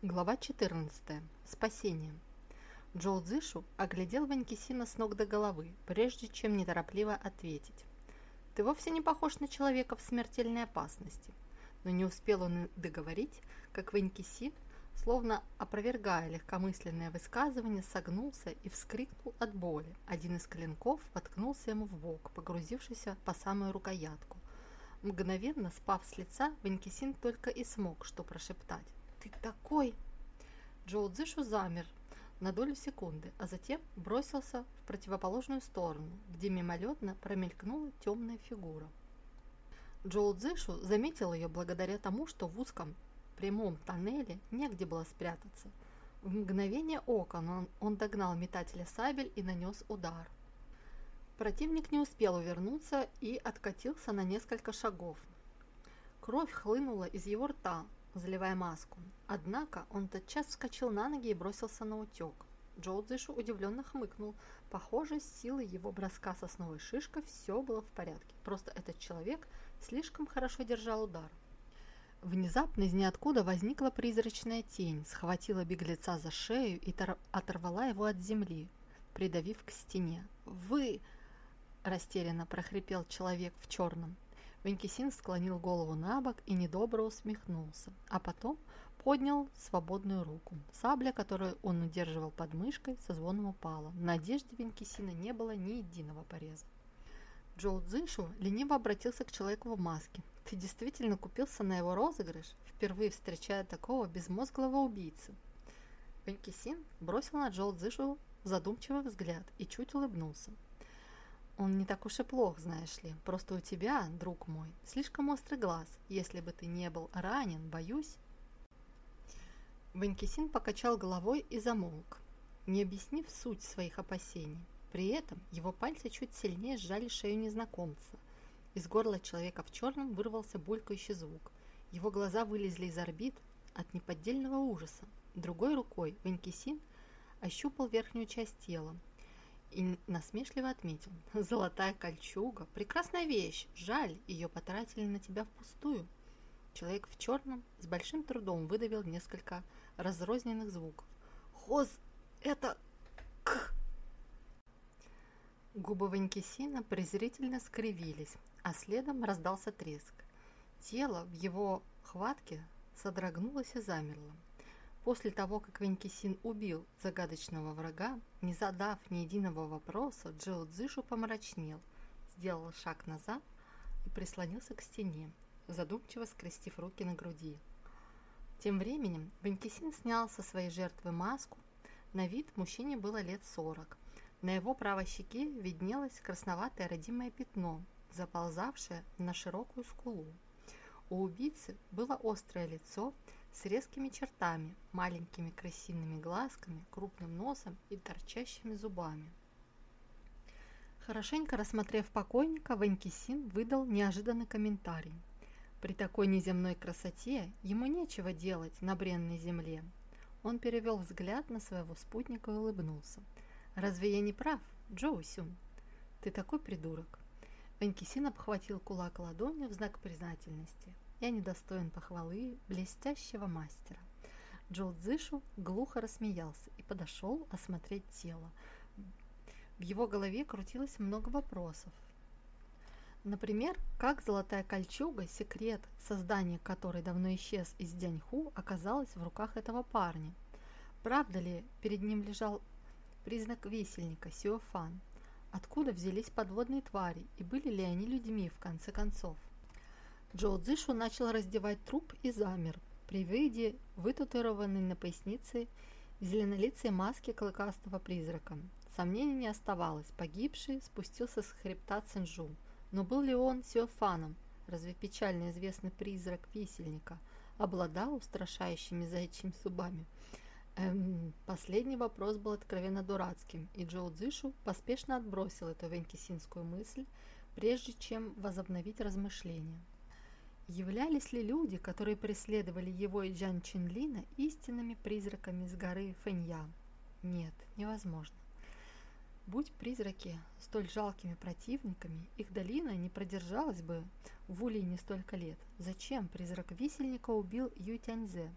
Глава 14. Спасение. Джоу Цзышу оглядел Ванькисина с ног до головы, прежде чем неторопливо ответить. «Ты вовсе не похож на человека в смертельной опасности». Но не успел он договорить, как Ванькисин, словно опровергая легкомысленное высказывание, согнулся и вскрикнул от боли. Один из клинков воткнулся ему в бок, погрузившийся по самую рукоятку. Мгновенно спав с лица, Ванькисин только и смог что прошептать. «Ты такой!» Джоу Цзышу замер на долю секунды, а затем бросился в противоположную сторону, где мимолетно промелькнула темная фигура. Джоу Цзышу заметил ее благодаря тому, что в узком прямом тоннеле негде было спрятаться. В мгновение ока он, он догнал метателя сабель и нанес удар. Противник не успел увернуться и откатился на несколько шагов. Кровь хлынула из его рта, заливая маску. Однако он тотчас вскочил на ноги и бросился на утек. Джоу Цзышу удивленно хмыкнул. Похоже, с силой его броска сосновой шишкой все было в порядке. Просто этот человек слишком хорошо держал удар. Внезапно из ниоткуда возникла призрачная тень, схватила беглеца за шею и оторвала его от земли, придавив к стене. «Вы...» – растерянно прохрипел человек в черном. Венкисин склонил голову на бок и недобро усмехнулся, а потом поднял свободную руку. Сабля, которую он удерживал под мышкой, со звоном упала. На одежде Венкисина не было ни единого пореза. Джоу Цзышу лениво обратился к человеку в маске. «Ты действительно купился на его розыгрыш, впервые встречая такого безмозглого убийцу?» Венкисин бросил на Джоу Цзышу задумчивый взгляд и чуть улыбнулся. Он не так уж и плох, знаешь ли. Просто у тебя, друг мой, слишком острый глаз. Если бы ты не был ранен, боюсь...» Ванькисин покачал головой и замолк, не объяснив суть своих опасений. При этом его пальцы чуть сильнее сжали шею незнакомца. Из горла человека в черном вырвался булькающий звук. Его глаза вылезли из орбит от неподдельного ужаса. Другой рукой Ванькисин ощупал верхнюю часть тела, и насмешливо отметил. «Золотая кольчуга – прекрасная вещь. Жаль, ее потратили на тебя впустую». Человек в черном с большим трудом выдавил несколько разрозненных звуков. «Хоз, это... к...» Губы Ванькисина презрительно скривились, а следом раздался треск. Тело в его хватке содрогнулось и замерло. После того, как Венкисин убил загадочного врага, не задав ни единого вопроса, Джоу Цзышу помрачнел, сделал шаг назад и прислонился к стене, задумчиво скрестив руки на груди. Тем временем Венкисин снял со своей жертвы маску. На вид мужчине было лет сорок. На его правой щеке виднелось красноватое родимое пятно, заползавшее на широкую скулу. У убийцы было острое лицо с резкими чертами, маленькими красивыми глазками, крупным носом и торчащими зубами. Хорошенько рассмотрев покойника, Ванькисин выдал неожиданный комментарий. При такой неземной красоте ему нечего делать на бренной земле. Он перевел взгляд на своего спутника и улыбнулся. «Разве я не прав, Джоу Сюн? Ты такой придурок!» Ванькисин обхватил кулак ладонью в знак признательности. Я недостоин похвалы блестящего мастера. Джоу Цзышу глухо рассмеялся и подошел осмотреть тело. В его голове крутилось много вопросов. Например, как золотая кольчуга, секрет, создания которой давно исчез из Дяньху, оказалась в руках этого парня? Правда ли перед ним лежал признак висельника Сиофан? Откуда взялись подводные твари и были ли они людьми в конце концов? Джоу Цзышу начал раздевать труп и замер при виде вытатуированной на пояснице зеленолицей маски клыкастого призрака. Сомнений не оставалось, погибший спустился с хребта Цинжу. Но был ли он Сиофаном? Разве печально известный призрак висельника обладал устрашающими заячьими зубами? Эм, последний вопрос был откровенно дурацким, и Джоу Цзышу поспешно отбросил эту венкисинскую мысль, прежде чем возобновить размышления. Являлись ли люди, которые преследовали его и Джан Чинлина, истинными призраками с горы Фэнья? Нет, невозможно. Будь призраки столь жалкими противниками, их долина не продержалась бы в Улии не столько лет. Зачем призрак висельника убил Ю Тяньзе?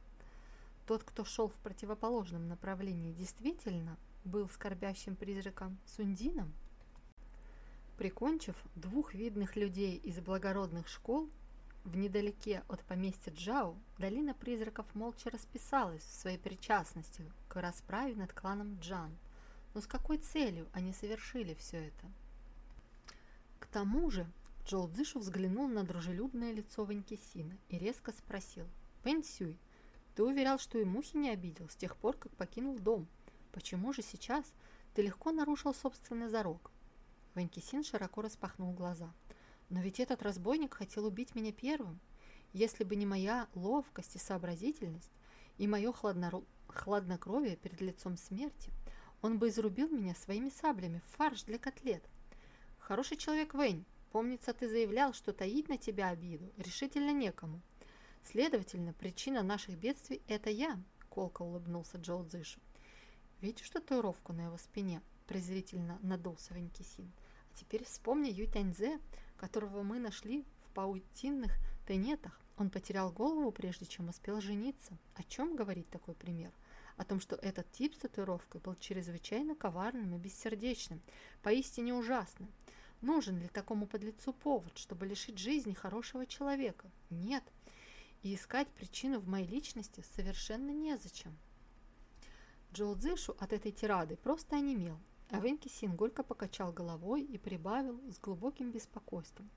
Тот, кто шел в противоположном направлении, действительно был скорбящим призраком Сундином? Прикончив двух видных людей из благородных школ, в недалеке от поместья Джао долина призраков молча расписалась в своей причастности к расправе над кланом Джан. Но с какой целью они совершили все это? К тому же Джоу Цзышу взглянул на дружелюбное лицо Ваньки Сина и резко спросил. «Вэнь Сюй, ты уверял, что и мухи не обидел с тех пор, как покинул дом. Почему же сейчас ты легко нарушил собственный зарок?» Вэнь Син широко распахнул глаза. «Но ведь этот разбойник хотел убить меня первым. Если бы не моя ловкость и сообразительность, и мое хладнору... хладнокровие перед лицом смерти, он бы изрубил меня своими саблями в фарш для котлет. Хороший человек Вэнь, Помнится, ты заявлял, что таить на тебя обиду решительно некому. Следовательно, причина наших бедствий – это я, – колко улыбнулся Джоу Цзышу. Видишь татуировку на его спине? Презрительно надулся Венкисин. А теперь вспомни Ю Тяньзе, которого мы нашли в паутинных тенетах. Он потерял голову, прежде чем успел жениться. О чем говорит такой пример? О том, что этот тип с татуировкой был чрезвычайно коварным и бессердечным, поистине ужасным. Нужен ли такому подлецу повод, чтобы лишить жизни хорошего человека? Нет. И искать причину в моей личности совершенно незачем. Джоу Цзышу от этой тирады просто онемел, а Венки Син горько покачал головой и прибавил с глубоким беспокойством.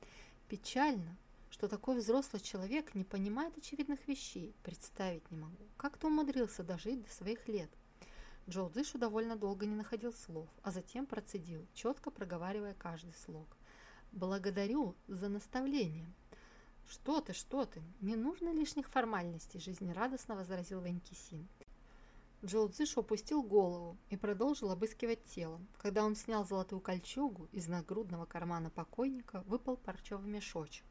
Печально, что такой взрослый человек не понимает очевидных вещей, представить не могу. Как ты умудрился дожить до своих лет? Джоу Дзышу довольно долго не находил слов, а затем процедил, четко проговаривая каждый слог. «Благодарю за наставление». «Что ты, что ты? Не нужно лишних формальностей», – жизнерадостно возразил Венкисин. Джоу Цзышу опустил голову и продолжил обыскивать тело. Когда он снял золотую кольчугу, из нагрудного кармана покойника выпал парчевый мешочек.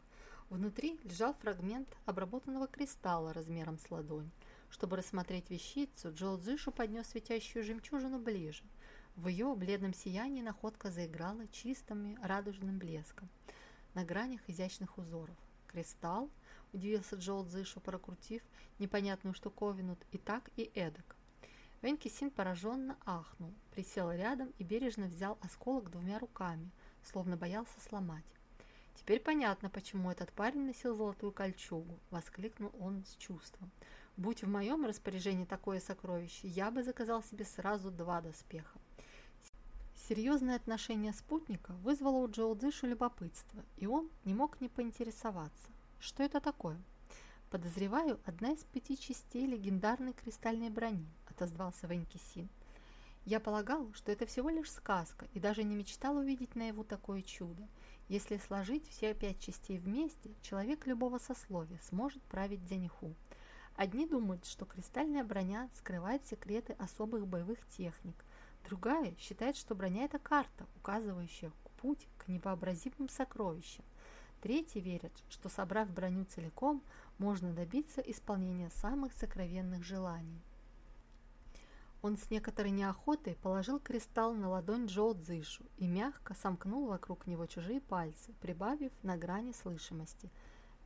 Внутри лежал фрагмент обработанного кристалла размером с ладонь. Чтобы рассмотреть вещицу, Джоу Цзышу поднес светящую жемчужину ближе. В ее бледном сиянии находка заиграла чистым радужным блеском на гранях изящных узоров. «Кристалл?» – удивился Джоу Цзышу, прокрутив непонятную штуковину и так, и эдак. Венки Син пораженно ахнул, присел рядом и бережно взял осколок двумя руками, словно боялся сломать. «Теперь понятно, почему этот парень носил золотую кольчугу», – воскликнул он с чувством. Будь в моем распоряжении такое сокровище, я бы заказал себе сразу два доспеха. Серьезное отношение спутника вызвало у Джоу Дзышу любопытство, и он не мог не поинтересоваться. Что это такое? Подозреваю, одна из пяти частей легендарной кристальной брони, отозвался Венки Син. Я полагал, что это всего лишь сказка, и даже не мечтал увидеть наяву такое чудо. Если сложить все пять частей вместе, человек любого сословия сможет править Дзяньху. Одни думают, что кристальная броня скрывает секреты особых боевых техник. Другая считает, что броня – это карта, указывающая путь к невообразимым сокровищам. Третьи верят, что собрав броню целиком, можно добиться исполнения самых сокровенных желаний. Он с некоторой неохотой положил кристалл на ладонь Джоу Цзышу и мягко сомкнул вокруг него чужие пальцы, прибавив на грани слышимости.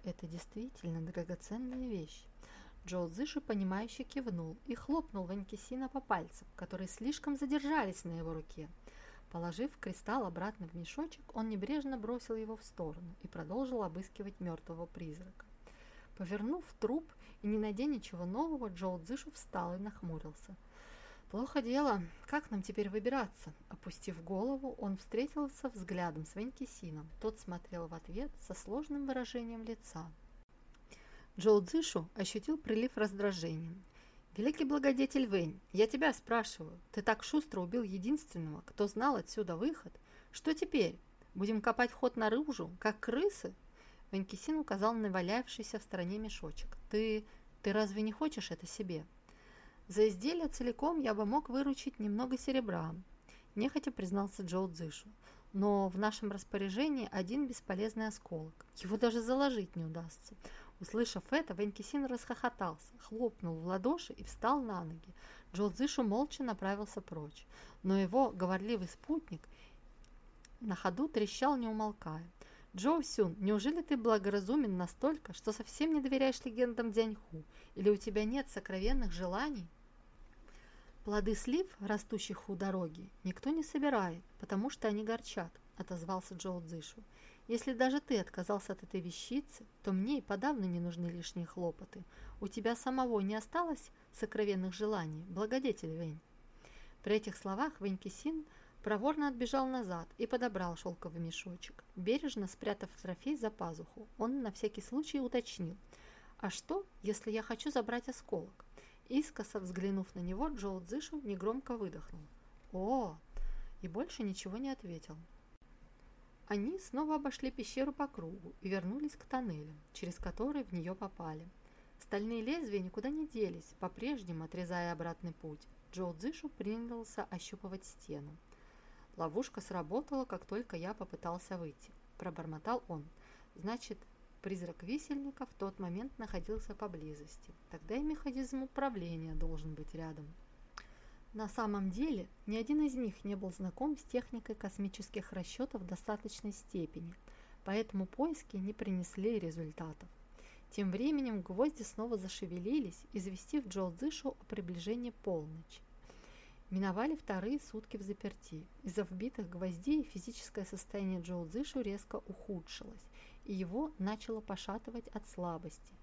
Это действительно драгоценная вещь. Джоу Цзыши, понимающе кивнул и хлопнул Ванькисина по пальцам, которые слишком задержались на его руке. Положив кристалл обратно в мешочек, он небрежно бросил его в сторону и продолжил обыскивать мертвого призрака. Повернув труп и не найдя ничего нового, Джоу Цзышу встал и нахмурился. «Плохо дело. Как нам теперь выбираться?» Опустив голову, он встретился взглядом с Венкисином. Тот смотрел в ответ со сложным выражением лица. Джоу Цзышу ощутил прилив раздражения. «Великий благодетель Вэнь, я тебя спрашиваю, ты так шустро убил единственного, кто знал отсюда выход. Что теперь? Будем копать вход наружу, как крысы?» Ванькисин указал на валявшийся в стороне мешочек. «Ты... ты разве не хочешь это себе?» «За изделие целиком я бы мог выручить немного серебра», – нехотя признался Джоу Цзышу. «Но в нашем распоряжении один бесполезный осколок. Его даже заложить не удастся. Услышав это, Венкисин расхохотался, хлопнул в ладоши и встал на ноги. Джолдзышу молча направился прочь, но его говорливый спутник на ходу трещал, не умолкая. Джоу Сюн, неужели ты благоразумен настолько, что совсем не доверяешь легендам Дзяньху? Или у тебя нет сокровенных желаний? Плоды слив, растущих у дороги, никто не собирает, потому что они горчат, отозвался Джоу Цзышу. Если даже ты отказался от этой вещицы, то мне и подавно не нужны лишние хлопоты. У тебя самого не осталось сокровенных желаний, благодетель Вэнь. При этих словах Вэнь Кисин проворно отбежал назад и подобрал шелковый мешочек. Бережно спрятав трофей за пазуху, он на всякий случай уточнил. «А что, если я хочу забрать осколок?» Искоса взглянув на него, Джоу Цзышу негромко выдохнул. «О!» и больше ничего не ответил. Они снова обошли пещеру по кругу и вернулись к тоннелю, через который в нее попали. Стальные лезвия никуда не делись, по-прежнему отрезая обратный путь. Джоу Цзышу принялся ощупывать стену. Ловушка сработала, как только я попытался выйти. Пробормотал он. Значит, призрак висельника в тот момент находился поблизости. Тогда и механизм управления должен быть рядом. На самом деле, ни один из них не был знаком с техникой космических расчетов в достаточной степени, поэтому поиски не принесли результатов. Тем временем гвозди снова зашевелились, известив Джо Дзышу о приближении полночи. Миновали вторые сутки в заперти. Из-за вбитых гвоздей физическое состояние Джоу Цзышу резко ухудшилось, и его начало пошатывать от слабости.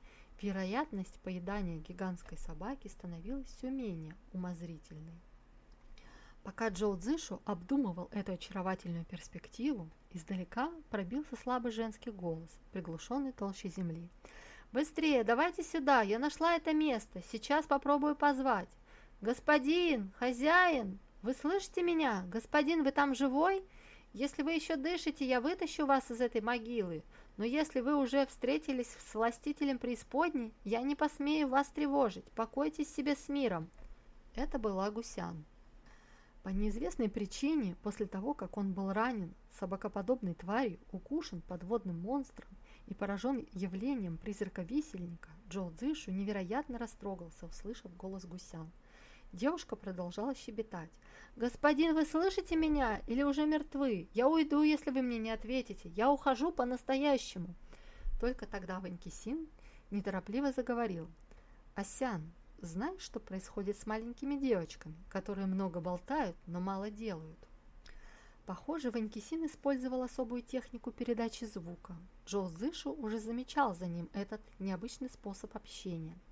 Вероятность поедания гигантской собаки становилась все менее умозрительной. Пока Джоу Цзышу обдумывал эту очаровательную перспективу, издалека пробился слабый женский голос, приглушенный толщей земли. «Быстрее, давайте сюда, я нашла это место, сейчас попробую позвать». «Господин! Хозяин! Вы слышите меня? Господин, вы там живой? Если вы еще дышите, я вытащу вас из этой могилы. Но если вы уже встретились с властителем преисподней, я не посмею вас тревожить. Покойтесь себе с миром». Это была Гусян. По неизвестной причине, после того, как он был ранен собакоподобной тварью, укушен подводным монстром и поражен явлением призрака-висельника, Джоу Цзышу невероятно растрогался, услышав голос Гусян. Девушка продолжала щебетать. «Господин, вы слышите меня или уже мертвы? Я уйду, если вы мне не ответите. Я ухожу по-настоящему». Только тогда Ванькисин неторопливо заговорил. «Асян, знаешь, что происходит с маленькими девочками, которые много болтают, но мало делают?» Похоже, Ванькисин использовал особую технику передачи звука. Джо Зышу уже замечал за ним этот необычный способ общения –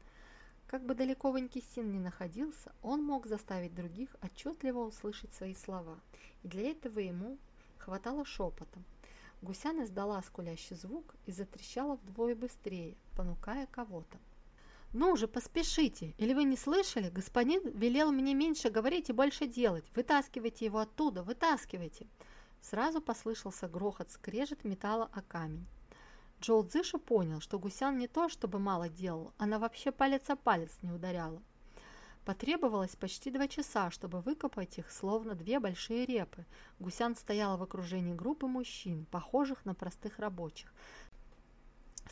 как бы далеко Ванькисин ни находился, он мог заставить других отчетливо услышать свои слова, и для этого ему хватало шепота. Гусян издала скулящий звук и затрещала вдвое быстрее, понукая кого-то. «Ну же, поспешите! Или вы не слышали? Господин велел мне меньше говорить и больше делать. Вытаскивайте его оттуда, вытаскивайте!» Сразу послышался грохот, скрежет металла о камень. Джоу Цзышу понял, что Гусян не то чтобы мало делал, она вообще палец о палец не ударяла. Потребовалось почти два часа, чтобы выкопать их, словно две большие репы. Гусян стояла в окружении группы мужчин, похожих на простых рабочих.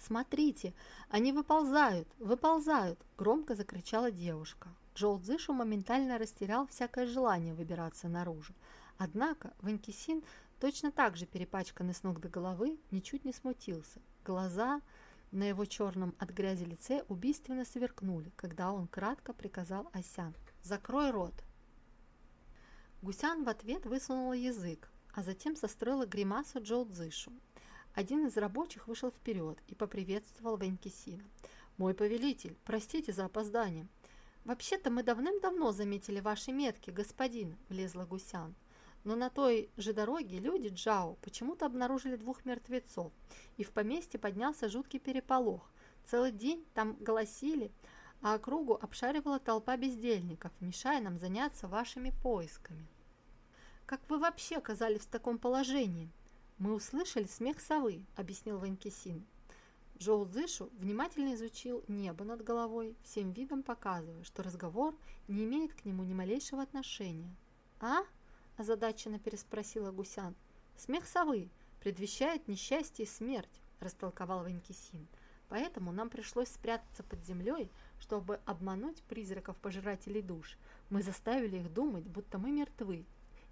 «Смотрите, они выползают, выползают!» – громко закричала девушка. Джоу Цзышу моментально растерял всякое желание выбираться наружу. Однако Ванькисин, точно так же перепачканный с ног до головы, ничуть не смутился. Глаза на его черном от грязи лице убийственно сверкнули, когда он кратко приказал Асян «Закрой рот!». Гусян в ответ высунула язык, а затем состроила гримасу Джоу Цзышу. Один из рабочих вышел вперед и поприветствовал Венкисина. «Мой повелитель, простите за опоздание». «Вообще-то мы давным-давно заметили ваши метки, господин», – влезла Гусян. Но на той же дороге люди Джао почему-то обнаружили двух мертвецов, и в поместье поднялся жуткий переполох. Целый день там голосили, а округу обшаривала толпа бездельников, мешая нам заняться вашими поисками. «Как вы вообще оказались в таком положении?» «Мы услышали смех совы», — объяснил Ванькисин. Джоу Цзышу внимательно изучил небо над головой, всем видом показывая, что разговор не имеет к нему ни малейшего отношения. «А?» Озадаченно переспросила Гусян. «Смех совы предвещает несчастье и смерть», – растолковал Ванькисин. «Поэтому нам пришлось спрятаться под землей, чтобы обмануть призраков-пожирателей душ. Мы заставили их думать, будто мы мертвы,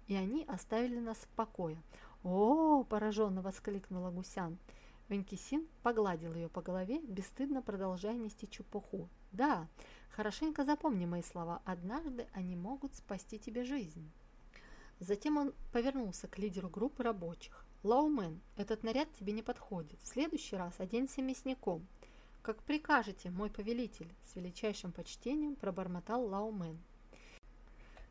и они оставили нас в покое. «О!» – пораженно воскликнула Гусян. Венкисин погладил ее по голове, бесстыдно продолжая нести чепуху. «Да, хорошенько запомни мои слова. Однажды они могут спасти тебе жизнь». Затем он повернулся к лидеру группы рабочих. «Лаумен, этот наряд тебе не подходит. В следующий раз оденься мясником». «Как прикажете, мой повелитель», – с величайшим почтением пробормотал Лаумен.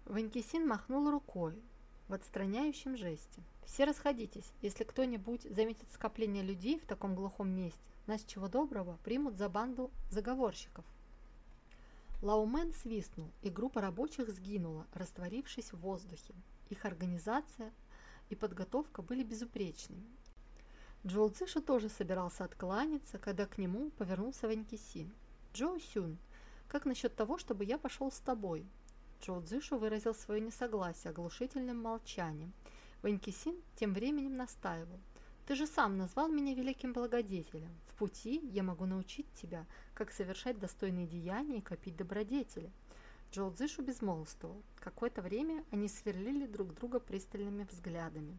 Ванькисин махнул рукой в отстраняющем жесте. «Все расходитесь. Если кто-нибудь заметит скопление людей в таком глухом месте, нас чего доброго примут за банду заговорщиков». Лаумен свистнул, и группа рабочих сгинула, растворившись в воздухе. Их организация и подготовка были безупречными. Джоу Цзышу тоже собирался откланяться, когда к нему повернулся Ванькисин. «Джоу Сюн, как насчет того, чтобы я пошел с тобой?» Джоу Цзышу выразил свое несогласие оглушительным молчанием. Ванькисин тем временем настаивал. «Ты же сам назвал меня великим благодетелем. В пути я могу научить тебя, как совершать достойные деяния и копить добродетели». Джоу Цзышу безмолвствовал. Какое-то время они сверлили друг друга пристальными взглядами.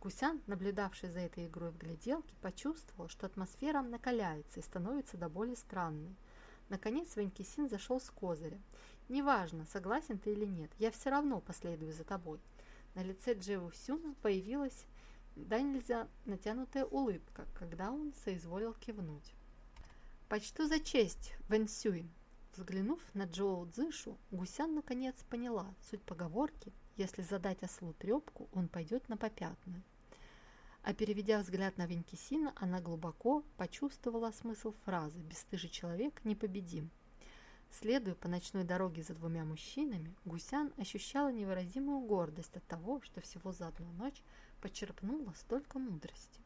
Гусян, наблюдавший за этой игрой в гляделке, почувствовал, что атмосфера накаляется и становится до боли странной. Наконец Ванькисин зашел с козыря. «Неважно, согласен ты или нет, я все равно последую за тобой». На лице Джеу Сюна появилась да нельзя натянутая улыбка, когда он соизволил кивнуть. «Почту за честь, Вэн Сюй!» Взглянув на Джоу Цзышу, Гусян наконец поняла суть поговорки «Если задать ослу трепку, он пойдет на попятную». А переведя взгляд на Венкисина, она глубоко почувствовала смысл фразы «Бесстыжий человек непобедим». Следуя по ночной дороге за двумя мужчинами, Гусян ощущала невыразимую гордость от того, что всего за одну ночь почерпнула столько мудрости.